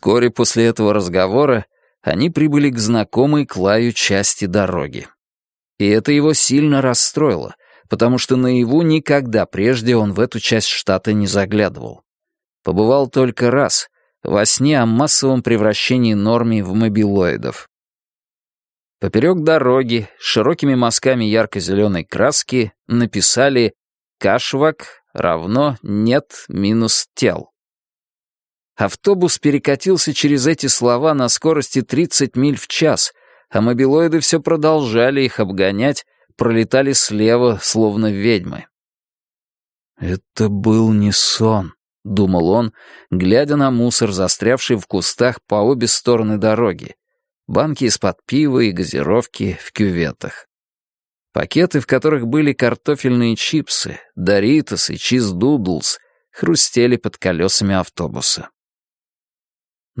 Вскоре после этого разговора они прибыли к знакомой Клаю части дороги. И это его сильно расстроило, потому что наяву никогда прежде он в эту часть штата не заглядывал. Побывал только раз, во сне о массовом превращении норми в мобилоидов. Поперек дороги, широкими мазками ярко-зеленой краски, написали «Кашвак равно нет минус тел». Автобус перекатился через эти слова на скорости 30 миль в час, а мобилоиды все продолжали их обгонять, пролетали слева, словно ведьмы. «Это был не сон», — думал он, глядя на мусор, застрявший в кустах по обе стороны дороги, банки из-под пива и газировки в кюветах. Пакеты, в которых были картофельные чипсы, Доритос и Чиз Дудлс, хрустели под колесами автобуса.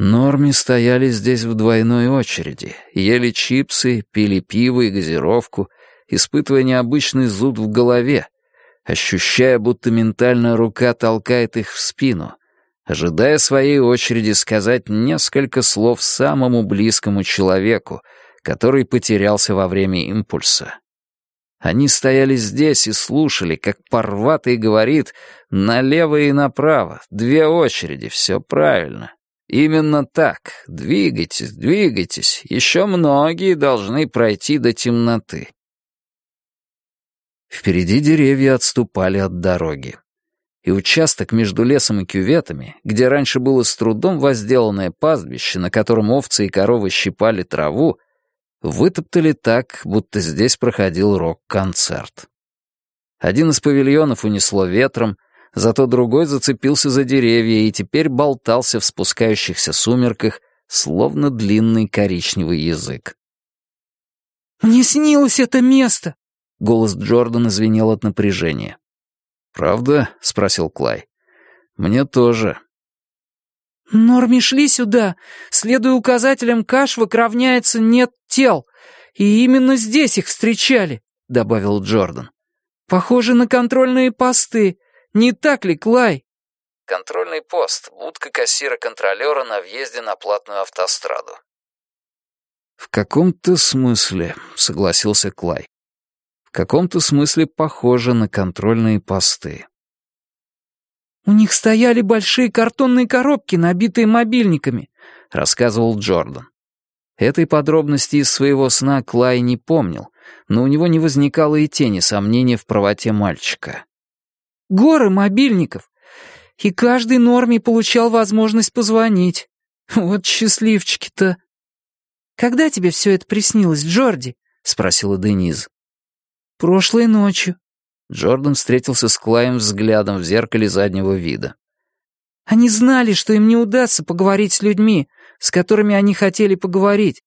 Норми стояли здесь в двойной очереди, ели чипсы, пили пиво и газировку, испытывая необычный зуд в голове, ощущая, будто ментальная рука толкает их в спину, ожидая своей очереди сказать несколько слов самому близкому человеку, который потерялся во время импульса. Они стояли здесь и слушали, как Парватый говорит «налево и направо, две очереди, все правильно». Именно так. Двигайтесь, двигайтесь. Еще многие должны пройти до темноты. Впереди деревья отступали от дороги. И участок между лесом и кюветами, где раньше было с трудом возделанное пастбище, на котором овцы и коровы щипали траву, вытоптали так, будто здесь проходил рок-концерт. Один из павильонов унесло ветром, зато другой зацепился за деревья и теперь болтался в спускающихся сумерках, словно длинный коричневый язык. «Мне снилось это место!» — голос Джордана звенел от напряжения. «Правда?» — спросил Клай. «Мне тоже». «Норми шли сюда. Следуя указателям, Кашвак равняется «нет тел». И именно здесь их встречали», — добавил Джордан. «Похоже на контрольные посты. Не так ли, Клай?» Контрольный пост, будка кассира-контролера на въезде на платную автостраду. «В каком-то смысле», — согласился Клай. «В каком-то смысле похоже на контрольные посты». «У них стояли большие картонные коробки, набитые мобильниками», — рассказывал Джордан. Этой подробности из своего сна Клай не помнил, но у него не возникало и тени сомнения в правоте мальчика горы мобильников. И каждый норме получал возможность позвонить. Вот счастливчики-то. «Когда тебе все это приснилось, Джорди?» — спросила Дениз. «Прошлой ночью». Джордан встретился с Клаем взглядом в зеркале заднего вида. «Они знали, что им не удастся поговорить с людьми, с которыми они хотели поговорить.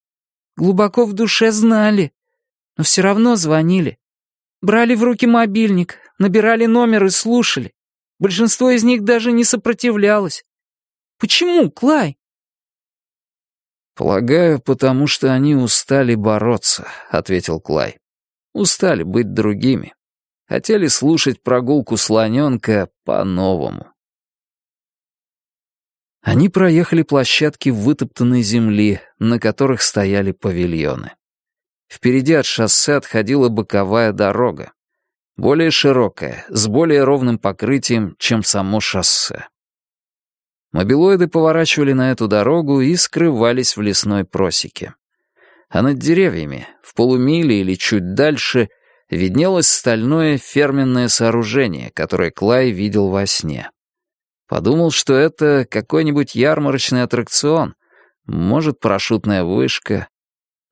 Глубоко в душе знали, но все равно звонили. Брали в руки мобильник, набирали номер и слушали. Большинство из них даже не сопротивлялось. Почему, Клай? «Полагаю, потому что они устали бороться», — ответил Клай. «Устали быть другими. Хотели слушать прогулку слоненка по-новому». Они проехали площадки вытоптанной земли, на которых стояли павильоны. Впереди от шоссе отходила боковая дорога. Более широкая, с более ровным покрытием, чем само шоссе. Мобилоиды поворачивали на эту дорогу и скрывались в лесной просеке. А над деревьями, в полумиле или чуть дальше, виднелось стальное ферменное сооружение, которое Клай видел во сне. Подумал, что это какой-нибудь ярмарочный аттракцион, может, парашютная вышка,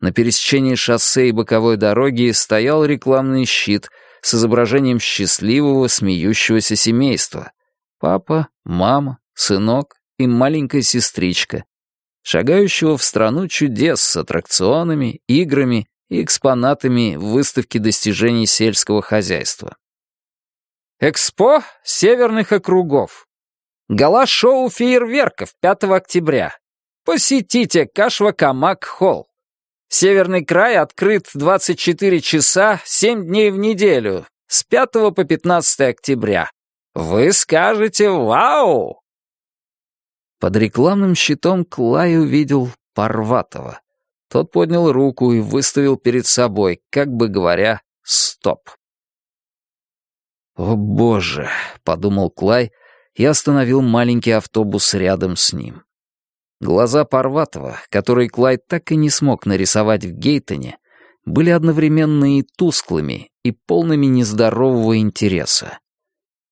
на пересечении шоссе и боковой дороги стоял рекламный щит с изображением счастливого, смеющегося семейства. Папа, мама, сынок и маленькая сестричка, шагающего в страну чудес с аттракционами, играми и экспонатами выставки достижений сельского хозяйства. Экспо северных округов. Гала-шоу фейерверков 5 октября. Посетите Кашва-Камак-Холл. Северный край открыт 24 часа 7 дней в неделю, с 5 по 15 октября. Вы скажете «Вау!» Под рекламным щитом Клай увидел Парватова. Тот поднял руку и выставил перед собой, как бы говоря, «Стоп». «О, боже!» — подумал Клай и остановил маленький автобус рядом с ним. Глаза Парватова, которые Клай так и не смог нарисовать в Гейтоне, были одновременно и тусклыми, и полными нездорового интереса.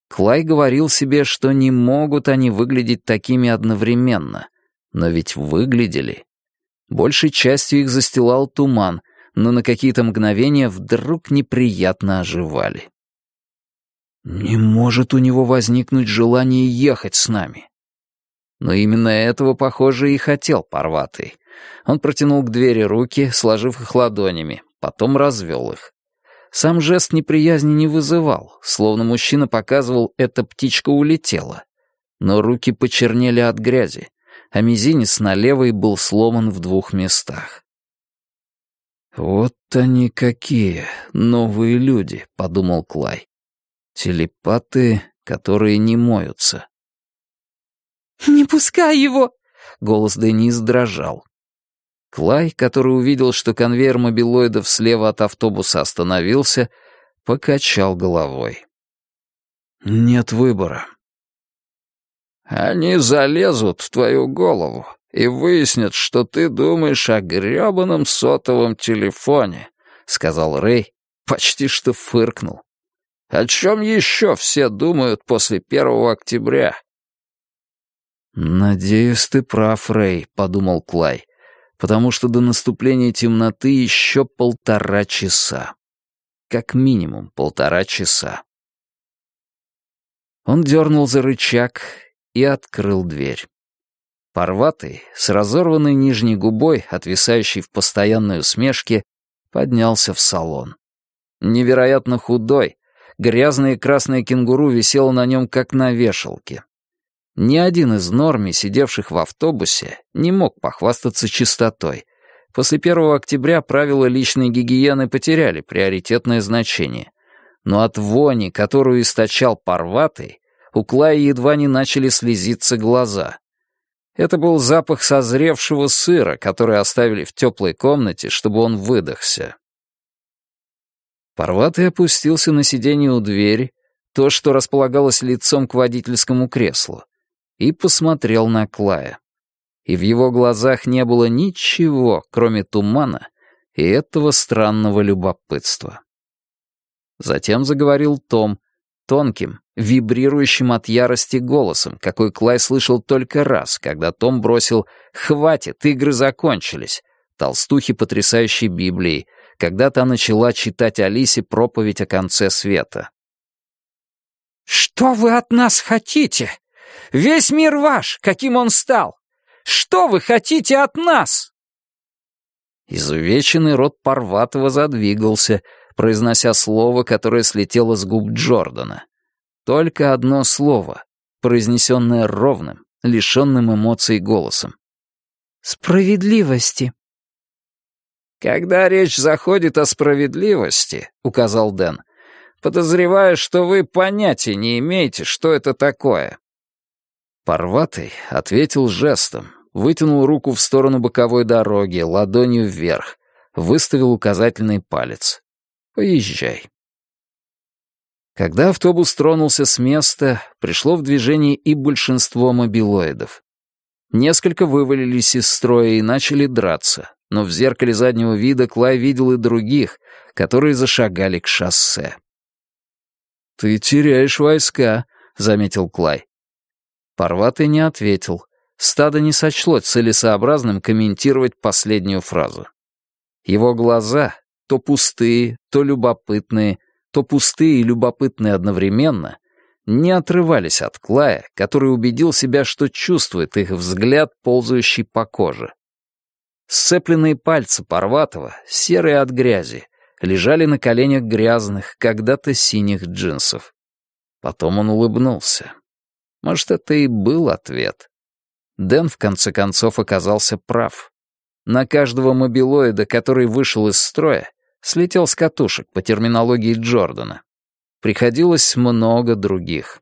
Клай говорил себе, что не могут они выглядеть такими одновременно, но ведь выглядели. Большей частью их застилал туман, но на какие-то мгновения вдруг неприятно оживали. Не может у него возникнуть желание ехать с нами. Но именно этого, похоже, и хотел Парватый. Он протянул к двери руки, сложив их ладонями, потом развел их. Сам жест неприязни не вызывал, словно мужчина показывал «эта птичка улетела». Но руки почернели от грязи, а мизинец на левой был сломан в двух местах. «Вот они какие, новые люди», — подумал Клай. «Телепаты, которые не моются». «Не пускай его!» — голос Денис дрожал. Клай, который увидел, что конвейер мобилоидов слева от автобуса остановился, покачал головой. «Нет выбора». «Они залезут в твою голову и выяснят, что ты думаешь о грёбаном сотовом телефоне», — сказал Рэй, почти что фыркнул. «О чем еще все думают после первого октября?» «Надеюсь, ты прав, Рэй», — подумал Клай потому что до наступления темноты еще полтора часа. Как минимум полтора часа. Он дернул за рычаг и открыл дверь. Порватый, с разорванной нижней губой, отвисающей в постоянной усмешке, поднялся в салон. Невероятно худой, грязное красное кенгуру висело на нем, как на вешалке. Ни один из норми, сидевших в автобусе, не мог похвастаться чистотой. После 1 октября правила личной гигиены потеряли приоритетное значение. Но от вони, которую источал Парватый, у Клая едва не начали слезиться глаза. Это был запах созревшего сыра, который оставили в теплой комнате, чтобы он выдохся. Парватый опустился на сиденье у двери, то, что располагалось лицом к водительскому креслу и посмотрел на Клая. И в его глазах не было ничего, кроме тумана и этого странного любопытства. Затем заговорил Том, тонким, вибрирующим от ярости голосом, какой Клай слышал только раз, когда Том бросил «Хватит, игры закончились», толстухи потрясающей Библией, когда та начала читать Алисе проповедь о конце света. «Что вы от нас хотите?» Весь мир ваш, каким он стал. Что вы хотите от нас?» Изувеченный рот Парватова задвигался, произнося слово, которое слетело с губ Джордана. Только одно слово, произнесенное ровным, лишенным эмоций голосом. «Справедливости». «Когда речь заходит о справедливости», — указал Дэн, «подозреваю, что вы понятия не имеете, что это такое. Парватый ответил жестом, вытянул руку в сторону боковой дороги, ладонью вверх, выставил указательный палец. «Поезжай». Когда автобус тронулся с места, пришло в движение и большинство мобилоидов. Несколько вывалились из строя и начали драться, но в зеркале заднего вида Клай видел и других, которые зашагали к шоссе. «Ты теряешь войска», — заметил Клай. Парватый не ответил. Стадо не сочло целесообразным комментировать последнюю фразу. Его глаза, то пустые, то любопытные, то пустые и любопытные одновременно, не отрывались от Клая, который убедил себя, что чувствует их взгляд, ползающий по коже. Сцепленные пальцы Парватова, серые от грязи, лежали на коленях грязных, когда-то синих джинсов. Потом он улыбнулся. Может, это и был ответ. Дэн, в конце концов, оказался прав. На каждого мобилоида, который вышел из строя, слетел с катушек по терминологии Джордана. Приходилось много других.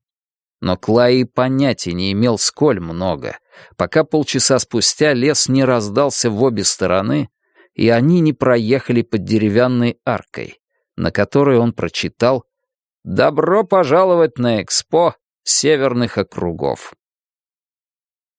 Но Клай понятия не имел, сколь много, пока полчаса спустя лес не раздался в обе стороны, и они не проехали под деревянной аркой, на которой он прочитал «Добро пожаловать на экспо северных округов».